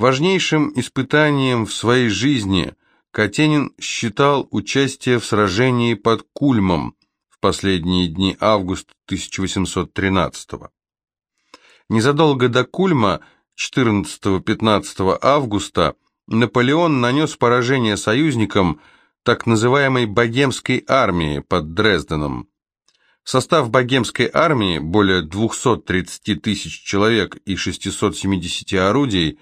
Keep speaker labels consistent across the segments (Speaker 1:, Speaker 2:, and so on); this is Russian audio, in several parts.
Speaker 1: Важнейшим испытанием в своей жизни Катенин считал участие в сражении под Кульмом в последние дни августа 1813 года. Незадолго до Кульма, 14-15 августа, Наполеон нанес поражение союзникам так называемой богемской армии под Дрезденом. Состав богемской армии, более 230 тысяч человек и 670 орудий,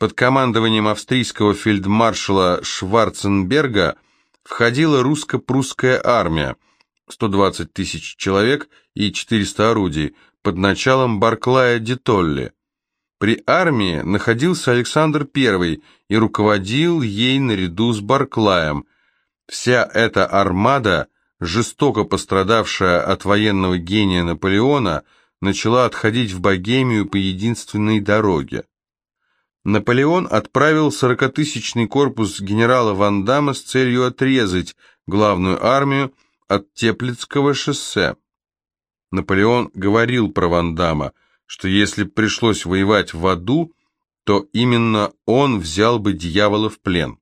Speaker 1: под командованием австрийского фельдмаршала Шварценберга входила русско-прусская армия, 120 тысяч человек и 400 орудий, под началом Барклая де Толли. При армии находился Александр I и руководил ей наряду с Барклаем. Вся эта армада, жестоко пострадавшая от военного гения Наполеона, начала отходить в Богемию по единственной дороге. Наполеон отправил сорокатысячный корпус генерала Ван Дамма с целью отрезать главную армию от Теплицкого шоссе. Наполеон говорил про Ван Дамма, что если пришлось воевать в аду, то именно он взял бы дьявола в плен.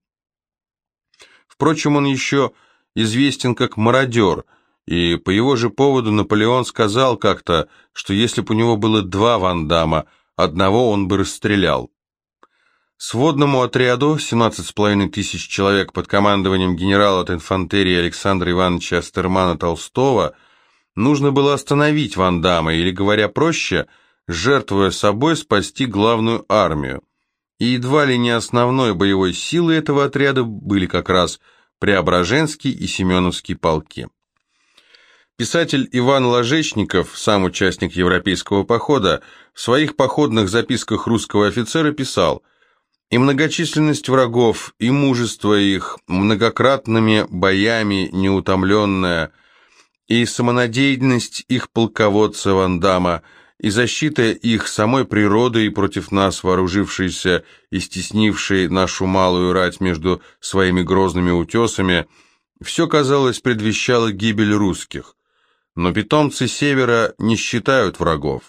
Speaker 1: Впрочем, он еще известен как мародер, и по его же поводу Наполеон сказал как-то, что если бы у него было два Ван Дамма, одного он бы расстрелял. Сводному отряду, 17,5 тысяч человек под командованием генерала от инфантерии Александра Ивановича Астермана Толстого, нужно было остановить Ван Дамма, или, говоря проще, жертвуя собой, спасти главную армию. И едва ли не основной боевой силой этого отряда были как раз Преображенский и Семеновский полки. Писатель Иван Ложечников, сам участник Европейского похода, в своих походных записках русского офицера писал «И многочисленность врагов, и мужество их, многократными боями неутомленная, и самонадеянность их полководца Вандама – и защита их самой природой против нас, вооружившейся и стеснившей нашу малую рать между своими грозными утесами, все, казалось, предвещало гибель русских. Но питомцы Севера не считают врагов.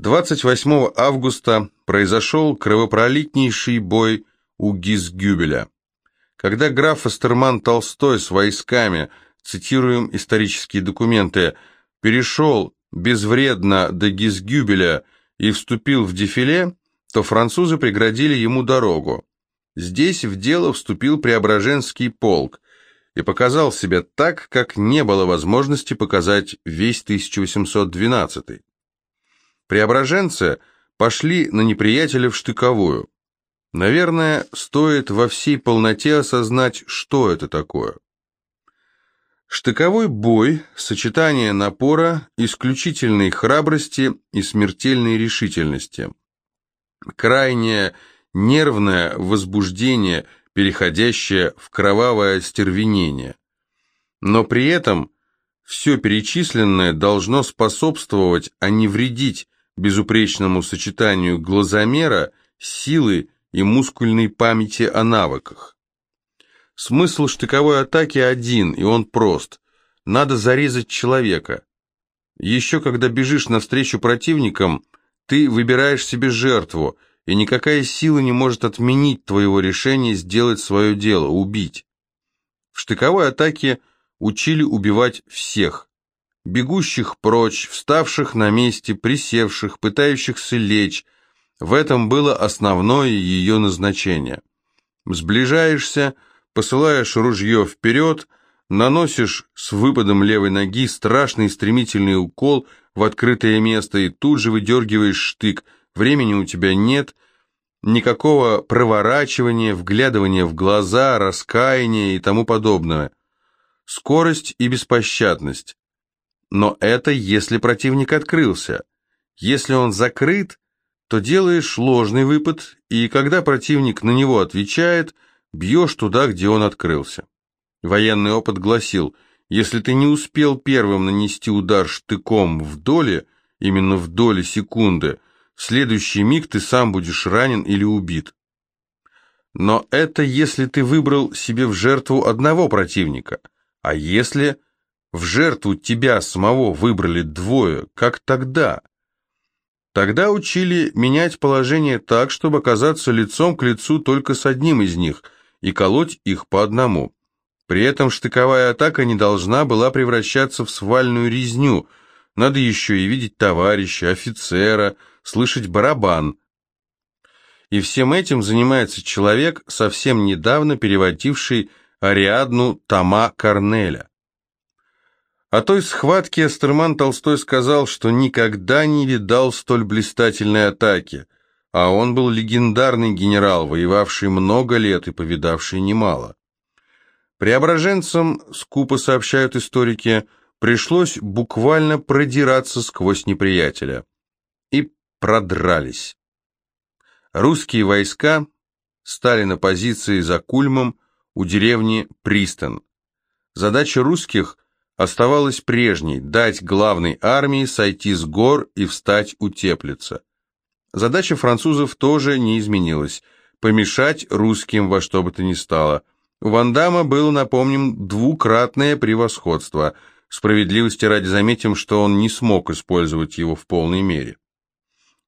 Speaker 1: 28 августа произошел кровопролитнейший бой у Гизгюбеля. Когда граф Астерман Толстой с войсками, цитируем исторические документы, перешел безвредно до Гизгюбеля и вступил в дефиле, то французы преградили ему дорогу. Здесь в дело вступил Преображенский полк и показал себя так, как не было возможности показать весь 1812. Преображенцы пошли на неприятеля в штыковую. Наверное, стоит во всей полноте осознать, что это такое. Штыковой бой – сочетание напора, исключительной храбрости и смертельной решительности. Крайнее нервное возбуждение, переходящее в кровавое стервенение. Но при этом все перечисленное должно способствовать, а не вредить безупречному сочетанию глазомера, силы и мускульной памяти о навыках. Смысл штыковой атаки один, и он прост. Надо зарезать человека. Еще когда бежишь навстречу противникам, ты выбираешь себе жертву, и никакая сила не может отменить твоего решения сделать свое дело, убить. В штыковой атаке учили убивать всех. Бегущих прочь, вставших на месте, присевших, пытающихся лечь. В этом было основное ее назначение. Сближаешься – посылаешь ружье вперед, наносишь с выпадом левой ноги страшный стремительный укол в открытое место и тут же выдергиваешь штык. Времени у тебя нет, никакого проворачивания, вглядывания в глаза, раскаяния и тому подобное. Скорость и беспощадность. Но это если противник открылся. Если он закрыт, то делаешь ложный выпад, и когда противник на него отвечает – Бьешь туда, где он открылся. Военный опыт гласил, если ты не успел первым нанести удар штыком в доле, именно в доле секунды, в следующий миг ты сам будешь ранен или убит. Но это если ты выбрал себе в жертву одного противника. А если в жертву тебя самого выбрали двое, как тогда? Тогда учили менять положение так, чтобы оказаться лицом к лицу только с одним из них и колоть их по одному. При этом штыковая атака не должна была превращаться в свальную резню. Надо еще и видеть товарища, офицера, слышать барабан. И всем этим занимается человек, совсем недавно переводивший Ариадну Тома Корнеля. О той схватке Эстерман Толстой сказал, что никогда не видал столь блистательной атаки, а он был легендарный генерал, воевавший много лет и повидавший немало. Преображенцам, скупо сообщают историки, пришлось буквально продираться сквозь неприятеля. И продрались. Русские войска стали на позиции за Кульмом у деревни Пристан. Задача русских оставалась прежней – дать главной армии сойти с гор и встать у Теплица. Задача французов тоже не изменилась – помешать русским во что бы то ни стало. У Вандама было, напомним, двукратное превосходство. Справедливости ради заметим, что он не смог использовать его в полной мере.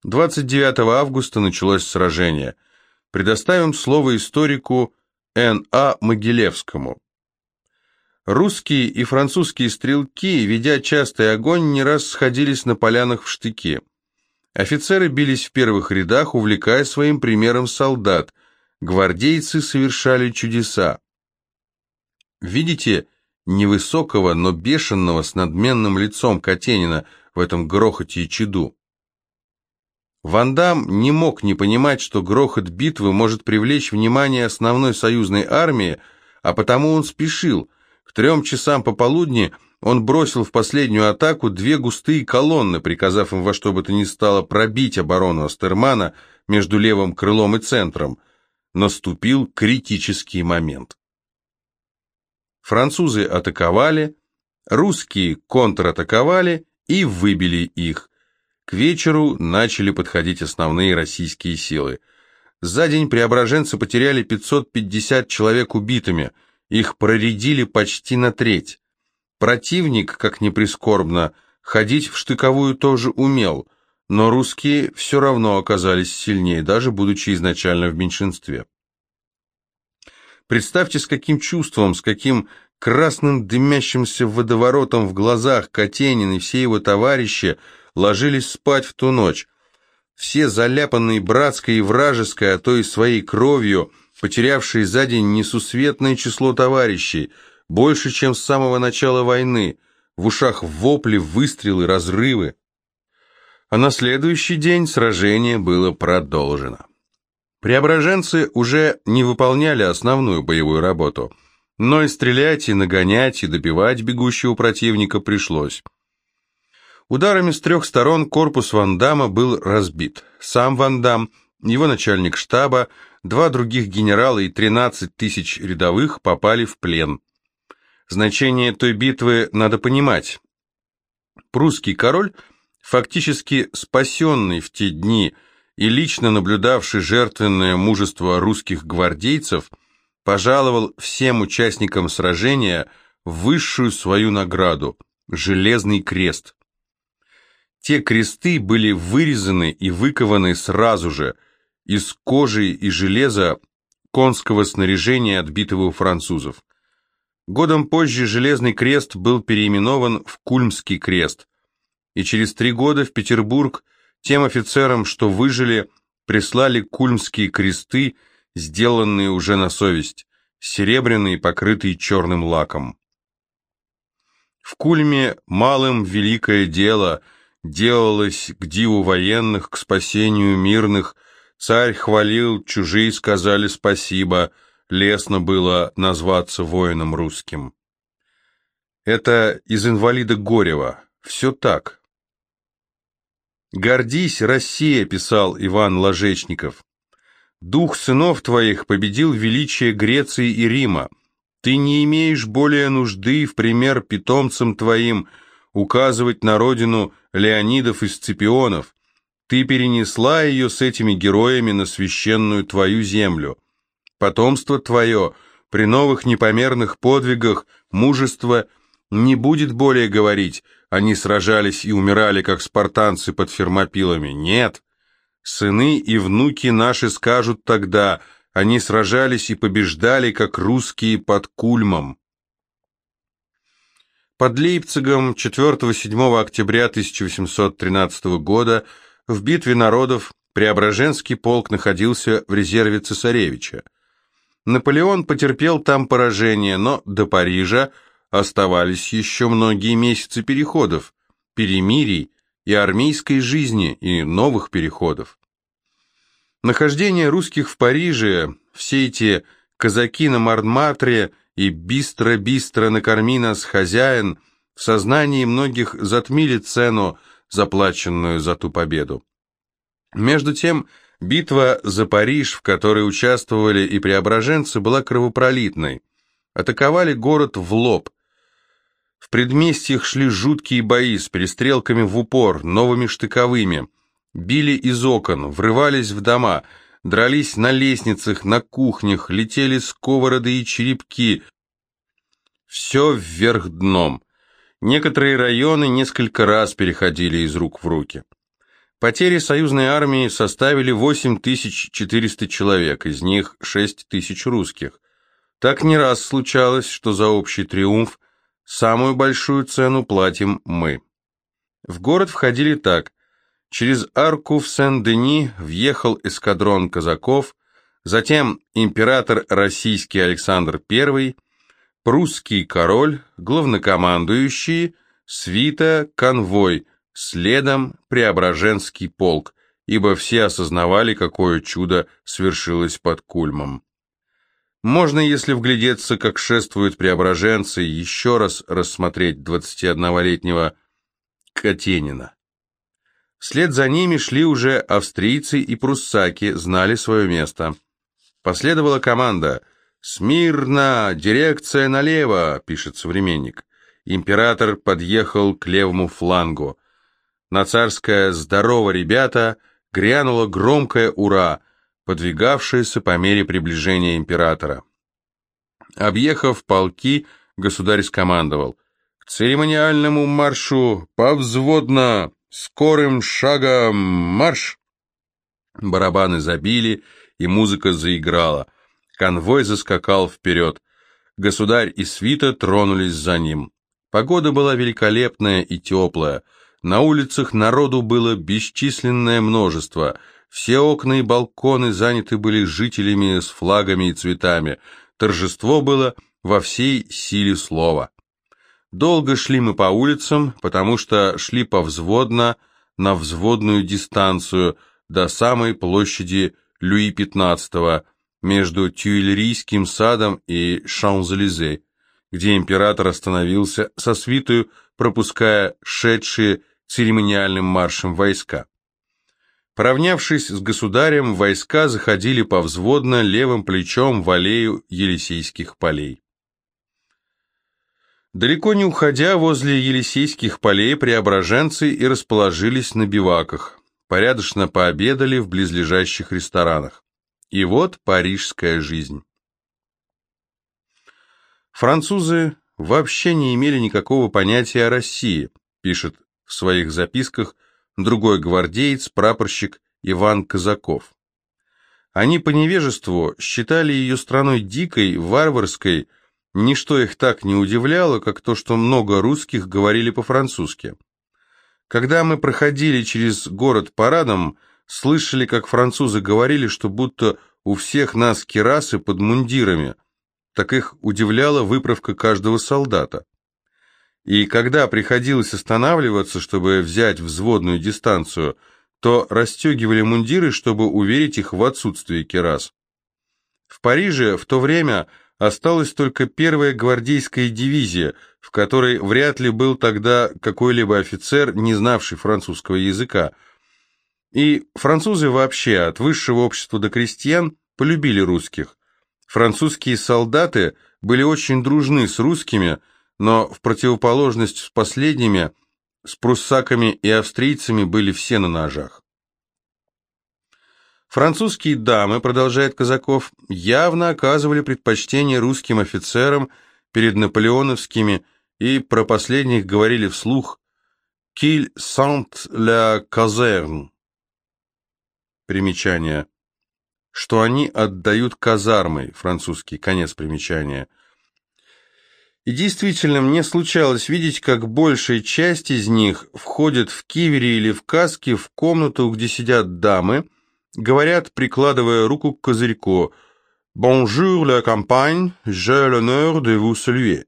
Speaker 1: 29 августа началось сражение. Предоставим слово историку Н.А. Могилевскому. Русские и французские стрелки, ведя частый огонь, не раз сходились на полянах в штыки. Офицеры бились в первых рядах, увлекая своим примером солдат. Гвардейцы совершали чудеса. Видите невысокого, но бешеного, с надменным лицом Катенина в этом грохоте и чуду? Вандам не мог не понимать, что грохот битвы может привлечь внимание основной союзной армии, а потому он спешил – трем часам пополудни он бросил в последнюю атаку две густые колонны, приказав им во что бы то ни стало пробить оборону Астермана между левым крылом и центром. Наступил критический момент. Французы атаковали, русские контратаковали и выбили их. К вечеру начали подходить основные российские силы. За день преображенцы потеряли 550 человек убитыми – их проредили почти на треть. Противник, как ни прискорбно, ходить в штыковую тоже умел, но русские все равно оказались сильнее, даже будучи изначально в меньшинстве. Представьте, с каким чувством, с каким красным дымящимся водоворотом в глазах Катенин и все его товарищи ложились спать в ту ночь. Все заляпанные братской и вражеской, а то и своей кровью – потерявшие за день несусветное число товарищей, больше, чем с самого начала войны, в ушах вопли, выстрелы, разрывы. А на следующий день сражение было продолжено. Преображенцы уже не выполняли основную боевую работу, но и стрелять, и нагонять, и добивать бегущего противника пришлось. Ударами с трех сторон корпус Вандама был разбит. Сам Вандам, его начальник штаба, Два других генерала и 13 тысяч рядовых попали в плен. Значение той битвы надо понимать. Прусский король, фактически спасенный в те дни и лично наблюдавший жертвенное мужество русских гвардейцев, пожаловал всем участникам сражения высшую свою награду – Железный крест. Те кресты были вырезаны и выкованы сразу же – из кожи и железа конского снаряжения, отбитого у французов. Годом позже Железный крест был переименован в Кульмский крест, и через три года в Петербург тем офицерам, что выжили, прислали кульмские кресты, сделанные уже на совесть, серебряные, покрытые черным лаком. В Кульме малым великое дело делалось к диву военных, к спасению мирных, Царь хвалил, чужие сказали спасибо, лестно было назваться воином русским. Это из инвалида Горева. Все так. «Гордись, Россия», — писал Иван Ложечников. «Дух сынов твоих победил величие Греции и Рима. Ты не имеешь более нужды в пример питомцам твоим указывать на родину Леонидов и Сципионов. Ты перенесла ее с этими героями на священную твою землю. Потомство твое при новых непомерных подвигах, мужество Не будет более говорить, они сражались и умирали, как спартанцы под фермопилами. Нет. Сыны и внуки наши скажут тогда, они сражались и побеждали, как русские под Кульмом. Под Лейпцигом 4-7 октября 1813 года в битве народов Преображенский полк находился в резерве цесаревича. Наполеон потерпел там поражение, но до Парижа оставались еще многие месяцы переходов, перемирий и армейской жизни, и новых переходов. Нахождение русских в Париже, все эти казаки на Марматре – и «бистро-бистро накорми нас, хозяин» в сознании многих затмили цену, заплаченную за ту победу. Между тем, битва за Париж, в которой участвовали и преображенцы, была кровопролитной. Атаковали город в лоб. В предместьях шли жуткие бои с перестрелками в упор, новыми штыковыми. Били из окон, врывались в дома – дрались на лестницах, на кухнях, летели сковороды и черепки. Все вверх дном. Некоторые районы несколько раз переходили из рук в руки. Потери союзной армии составили 8400 человек, из них 6000 русских. Так не раз случалось, что за общий триумф самую большую цену платим мы. В город входили так – Через арку в Сен-Дени въехал эскадрон казаков, затем император российский Александр I, прусский король, главнокомандующий, свита, конвой, следом Преображенский полк, ибо все осознавали, какое чудо свершилось под Кульмом. Можно, если вглядеться, как шествуют преображенцы, еще раз рассмотреть 21-летнего Катенина. Вслед за ними шли уже австрийцы и пруссаки, знали свое место. Последовала команда «Смирно! Дирекция налево!» – пишет современник. Император подъехал к левому флангу. На царское «Здорово, ребята!» грянуло громкое «Ура!», подвигавшееся по мере приближения императора. Объехав полки, государь скомандовал «К церемониальному маршу повзводно!» Скорым шагом марш!» Барабаны забили, и музыка заиграла. Конвой заскакал вперед. Государь и свита тронулись за ним. Погода была великолепная и теплая. На улицах народу было бесчисленное множество. Все окна и балконы заняты были жителями с флагами и цветами. Торжество было во всей силе слова. Долго шли мы по улицам, потому что шли повзводно, на взводную дистанцию, до самой площади Люи XV, между Тюильрийским садом и Шанзелизе, где император остановился со свитою, пропуская шедшие церемониальным маршем войска. Поравнявшись с государем, войска заходили повзводно левым плечом в аллею Елисейских полей. Далеко не уходя, возле Елисейских полей преображенцы и расположились на биваках. Порядочно пообедали в близлежащих ресторанах. И вот парижская жизнь. Французы вообще не имели никакого понятия о России, пишет в своих записках другой гвардеец, прапорщик Иван Казаков. Они по невежеству считали ее страной дикой, варварской, Ничто их так не удивляло, как то, что много русских говорили по-французски. Когда мы проходили через город парадом, слышали, как французы говорили, что будто у всех нас кирасы под мундирами, так их удивляла выправка каждого солдата. И когда приходилось останавливаться, чтобы взять взводную дистанцию, то расстегивали мундиры, чтобы уверить их в отсутствии кирас. В Париже в то время Осталась только первая гвардейская дивизия, в которой вряд ли был тогда какой-либо офицер, не знавший французского языка. И французы вообще, от высшего общества до крестьян, полюбили русских. Французские солдаты были очень дружны с русскими, но в противоположность с последними, с пруссаками и австрийцами были все на ножах. Французские дамы, продолжает Казаков, явно оказывали предпочтение русским офицерам перед наполеоновскими и про последних говорили вслух «Qu'il sent la caserne». Примечание. Что они отдают казармой, французский, конец примечания. И действительно, мне случалось видеть, как большая часть из них входит в кивере или в каске в комнату, где сидят дамы, говорят, прикладывая руку к козырьку «Bonjour, la campagne, j'ai l'honneur de vous saluer»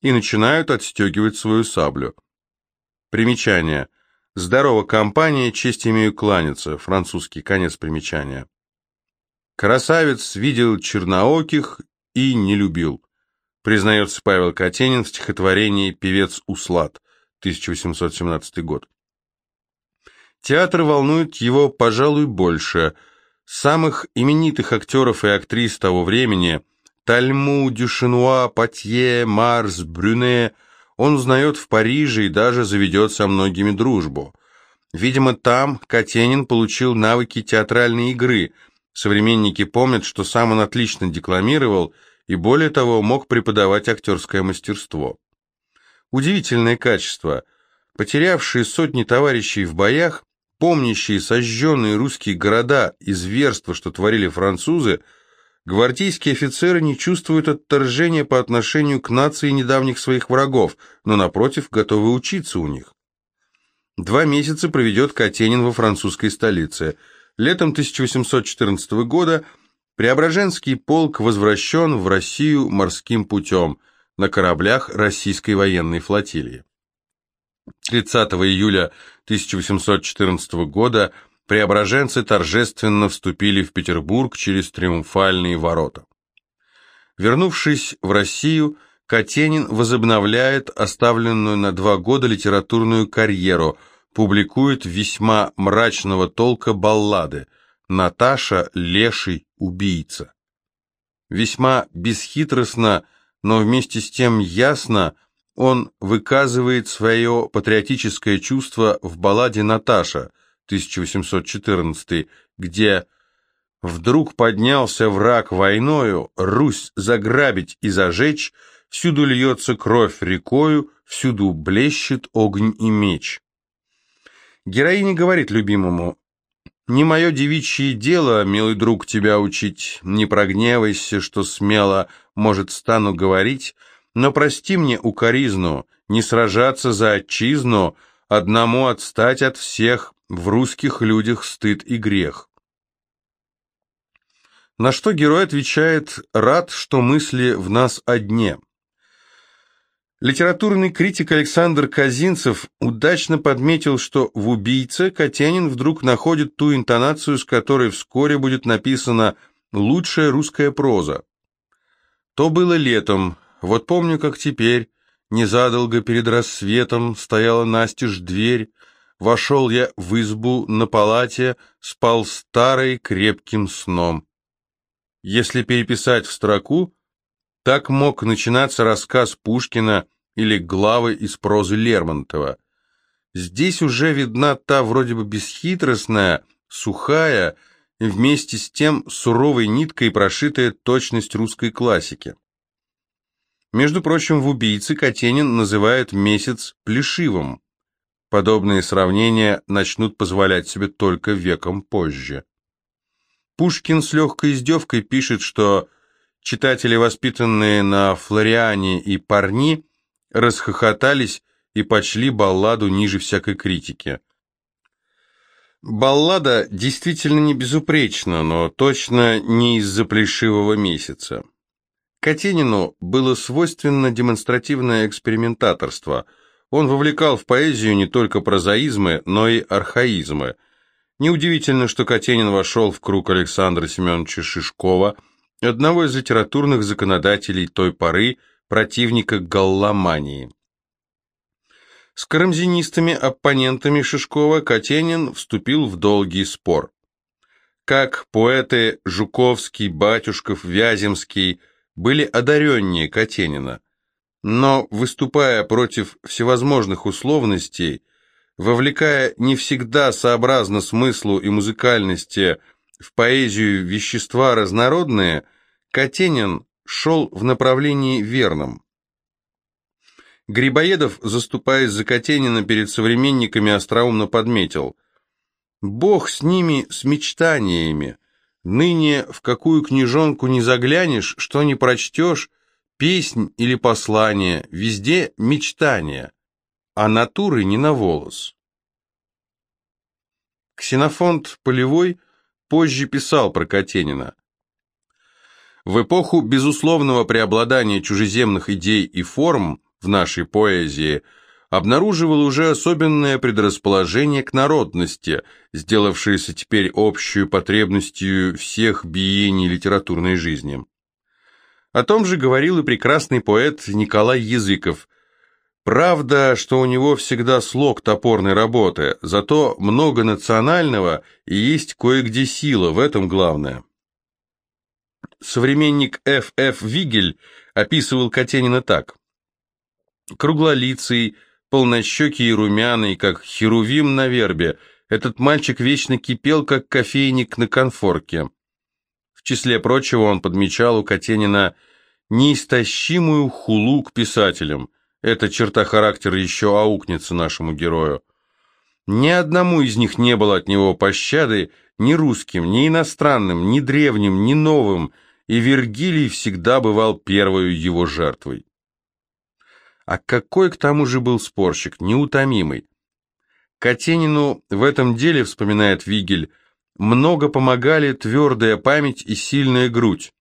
Speaker 1: и начинают отстегивать свою саблю. Примечание. Здорово, компания, честь имею кланяться. Французский, конец примечания. Красавец видел чернооких и не любил. Признается Павел Катенин в стихотворении «Певец Услад», 1817 год. Театр волнует его, пожалуй, больше. Самых именитых актеров и актрис того времени – Тальму, Дюшенуа, Патье, Марс, Брюне – он узнает в Париже и даже заведет со многими дружбу. Видимо, там Катенин получил навыки театральной игры. Современники помнят, что сам он отлично декламировал и, более того, мог преподавать актерское мастерство. Удивительное качество. Потерявшие сотни товарищей в боях, помнящие сожженные русские города и зверства, что творили французы – Гвардейские офицеры не чувствуют отторжения по отношению к нации недавних своих врагов, но, напротив, готовы учиться у них. Два месяца проведет Катенин во французской столице. Летом 1814 года Преображенский полк возвращен в Россию морским путем на кораблях российской военной флотилии. 30 июля 1814 года преображенцы торжественно вступили в Петербург через триумфальные ворота. Вернувшись в Россию, Катенин возобновляет оставленную на два года литературную карьеру, публикует весьма мрачного толка баллады «Наташа, леший, убийца». Весьма бесхитростно, но вместе с тем ясно он выказывает свое патриотическое чувство в балладе «Наташа», 1814, где «Вдруг поднялся враг войною, Русь заграбить и зажечь, всюду льется кровь рекою, всюду блещет огонь и меч». Героиня говорит любимому, «Не мое девичье дело, милый друг, тебя учить, не прогневайся, что смело, может, стану говорить, но прости мне укоризну, не сражаться за отчизну, одному отстать от всех, в русских людях стыд и грех. На что герой отвечает «рад, что мысли в нас одни». Литературный критик Александр Казинцев удачно подметил, что в «Убийце» Катянин вдруг находит ту интонацию, с которой вскоре будет написана «лучшая русская проза». То было летом, вот помню, как теперь, незадолго перед рассветом стояла настежь дверь, Вошел я в избу на палате, спал старый крепким сном. Если переписать в строку, так мог начинаться рассказ Пушкина или главы из прозы Лермонтова. Здесь уже видна та вроде бы бесхитростная, сухая вместе с тем суровой ниткой прошитая точность русской классики. Между прочим, в «Убийце» Катенин называет месяц плешивым. Подобные сравнения начнут позволять себе только веком позже. Пушкин с легкой издевкой пишет, что читатели, воспитанные на Флориане и Парни, расхохотались и почли балладу ниже всякой критики. Баллада действительно не безупречна, но точно не из-за плешивого месяца. Катенину было свойственно демонстративное экспериментаторство – он вовлекал в поэзию не только прозаизмы, но и архаизмы. Неудивительно, что Катенин вошел в круг Александра Семеновича Шишкова, одного из литературных законодателей той поры, противника галломании. С карамзинистами-оппонентами Шишкова Катенин вступил в долгий спор. Как поэты Жуковский, Батюшков, Вяземский были одареннее Катенина – но, выступая против всевозможных условностей, вовлекая не всегда сообразно смыслу и музыкальности в поэзию вещества разнородные, Катенин шел в направлении верном. Грибоедов, заступаясь за Катенина перед современниками, остроумно подметил «Бог с ними, с мечтаниями. Ныне в какую книжонку не заглянешь, что не прочтешь, песнь или послание, везде мечтания, а натуры не на волос». Ксенофонт Полевой позже писал про Катенина. В эпоху безусловного преобладания чужеземных идей и форм в нашей поэзии обнаруживал уже особенное предрасположение к народности, сделавшееся теперь общую потребностью всех биений литературной жизни. О том же говорил и прекрасный поэт Николай Языков. Правда, что у него всегда слог топорной работы, зато много национального и есть кое-где сила, в этом главное. Современник Ф. Ф. Вигель описывал Катенина так. Круглолицый, полнощекий и румяный, как херувим на вербе, этот мальчик вечно кипел, как кофейник на конфорке. Числе прочего он подмечал у Катенина неистощимую хулу к писателям. Эта черта характера еще аукнется нашему герою. Ни одному из них не было от него пощады, ни русским, ни иностранным, ни древним, ни новым, и Вергилий всегда бывал первой его жертвой. А какой к тому же был спорщик, неутомимый. Катенину в этом деле, вспоминает Вигель, много помогали твердая память и сильная грудь.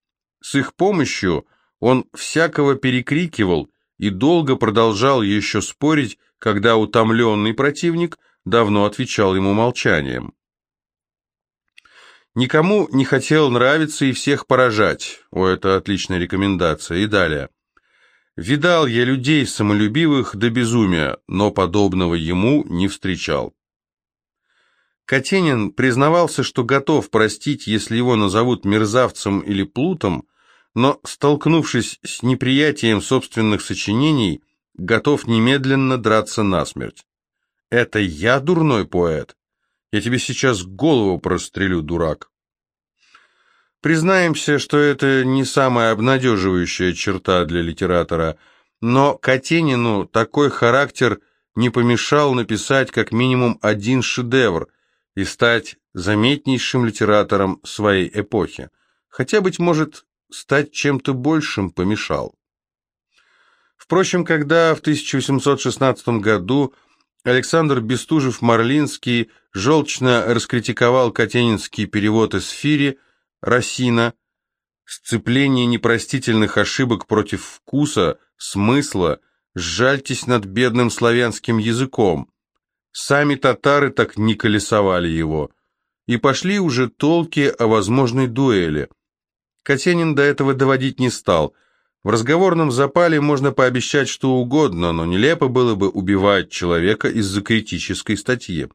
Speaker 1: С их помощью он всякого перекрикивал и долго продолжал еще спорить, когда утомленный противник давно отвечал ему молчанием. Никому не хотел нравиться и всех поражать. О, это отличная рекомендация. И далее. Видал я людей самолюбивых до безумия, но подобного ему не встречал. Катенин признавался, что готов простить, если его назовут мерзавцем или плутом, но, столкнувшись с неприятием собственных сочинений, готов немедленно драться насмерть. «Это я дурной поэт? Я тебе сейчас голову прострелю, дурак». Признаемся, что это не самая обнадеживающая черта для литератора, но Катенину такой характер не помешал написать как минимум один шедевр и стать заметнейшим литератором своей эпохи, хотя, быть может, стать чем-то большим помешал. Впрочем, когда в 1816 году Александр Бестужев-Марлинский желчно раскритиковал катенинский перевод из Фири Росина, сцепление непростительных ошибок против вкуса, смысла, сжальтесь над бедным славянским языком. Сами татары так не колесовали его. И пошли уже толки о возможной дуэли. Катенин до этого доводить не стал. В разговорном запале можно пообещать что угодно, но нелепо было бы убивать человека из-за критической статьи.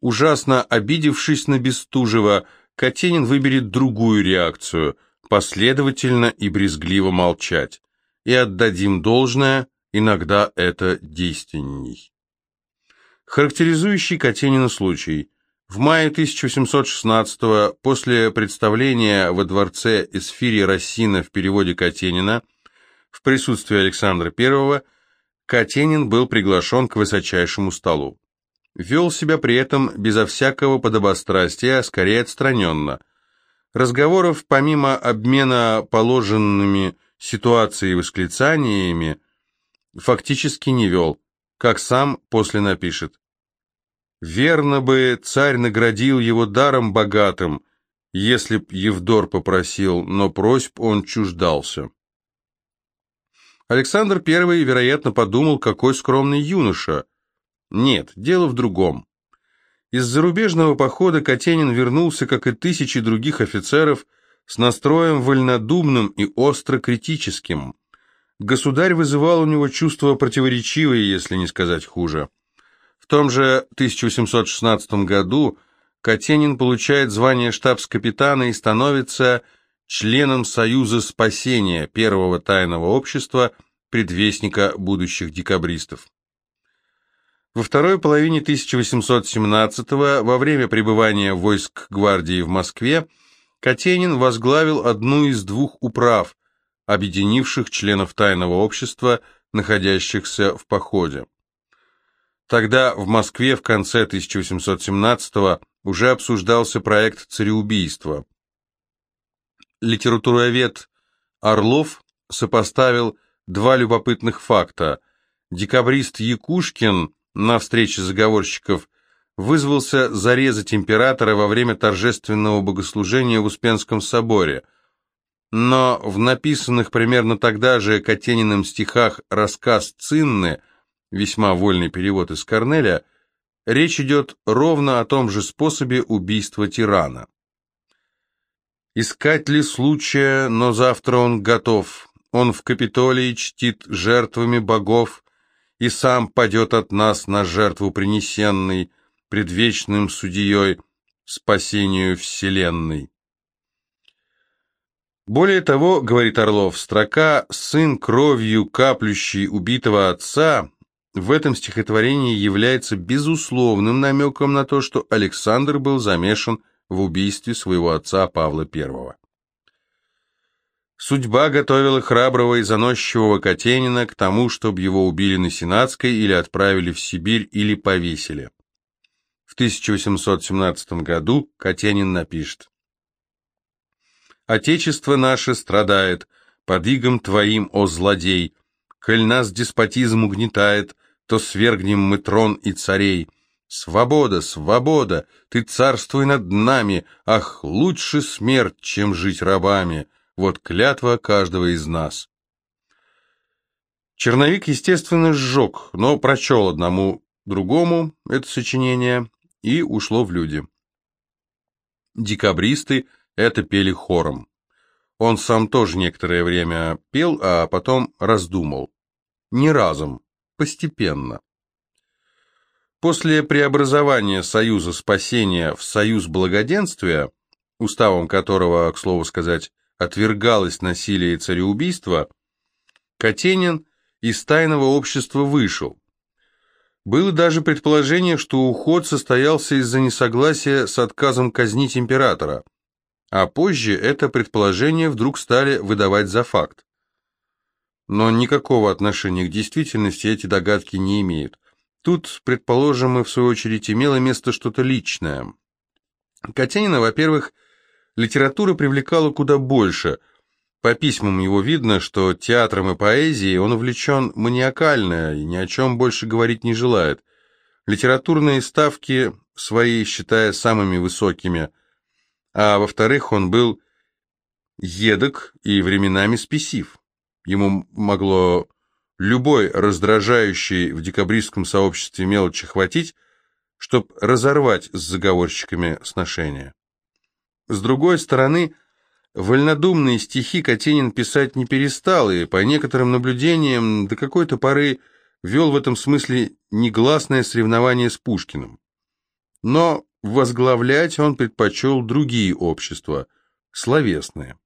Speaker 1: Ужасно обидевшись на Бестужева, Катенин выберет другую реакцию, последовательно и брезгливо молчать. И отдадим должное, иногда это действенней. Характеризующий Катенина случай. В мае 1816 после представления во дворце Эсфири Рассина в переводе Катенина в присутствии Александра I Катенин был приглашен к высочайшему столу. Вел себя при этом безо всякого подобострастия, а скорее отстраненно. Разговоров, помимо обмена положенными ситуацией восклицаниями, фактически не вел, как сам после напишет. Верно бы царь наградил его даром богатым, если б Евдор попросил, но просьб он чуждался. Александр I, вероятно, подумал, какой скромный юноша. Нет, дело в другом. Из зарубежного похода Катенин вернулся, как и тысячи других офицеров, с настроем вольнодумным и остро критическим. Государь вызывал у него чувства противоречивые, если не сказать хуже. В том же 1816 году Катенин получает звание штабс-капитана и становится членом Союза спасения первого тайного общества, предвестника будущих декабристов. Во второй половине 1817-го, во время пребывания войск гвардии в Москве, Катенин возглавил одну из двух управ, объединивших членов тайного общества находящихся в походе. Тогда в Москве в конце 1817 уже обсуждался проект цареубийства. Литературовед Орлов сопоставил два любопытных факта. Декабрист Якушкин на встрече заговорщиков вызвался зарезать императора во время торжественного богослужения в Успенском соборе. Но в написанных примерно тогда же Катениным стихах «Рассказ Цинны» весьма вольный перевод из Корнеля, речь идет ровно о том же способе убийства тирана. Искать ли случая, но завтра он готов. Он в Капитолии чтит жертвами богов и сам падет от нас на жертву принесенной предвечным судьей спасению вселенной. Более того, говорит Орлов, строка «сын кровью каплющий убитого отца» в этом стихотворении является безусловным намеком на то, что Александр был замешан в убийстве своего отца Павла I. Судьба готовила храброго и заносчивого Катенина к тому, чтобы его убили на Сенатской или отправили в Сибирь или повесили. В 1817 году Катенин напишет «Отечество наше страдает под игом твоим, о злодей, коль нас деспотизм угнетает, то свергнем мы трон и царей. Свобода, свобода, ты царствуй над нами, ах, лучше смерть, чем жить рабами. Вот клятва каждого из нас. Черновик, естественно, сжег, но прочел одному другому это сочинение и ушло в люди. Декабристы это пели хором. Он сам тоже некоторое время пел, а потом раздумал. Не разом, постепенно. После преобразования Союза спасения в Союз благоденствия, уставом которого, к слову сказать, отвергалось насилие и цареубийство, Катенин из тайного общества вышел. Было даже предположение, что уход состоялся из-за несогласия с отказом казнить императора, а позже это предположение вдруг стали выдавать за факт но никакого отношения к действительности эти догадки не имеют. Тут, предположим, и в свою очередь имело место что-то личное. Катянина, во-первых, литература привлекала куда больше. По письмам его видно, что театром и поэзией он увлечен маниакально и ни о чем больше говорить не желает. Литературные ставки свои считая самыми высокими. А во-вторых, он был едок и временами спесив. Ему могло любой раздражающий в декабристском сообществе мелочи хватить, чтобы разорвать с заговорщиками сношения. С другой стороны, вольнодумные стихи Катенин писать не перестал, и по некоторым наблюдениям до какой-то поры вел в этом смысле негласное соревнование с Пушкиным. Но возглавлять он предпочел другие общества, словесные.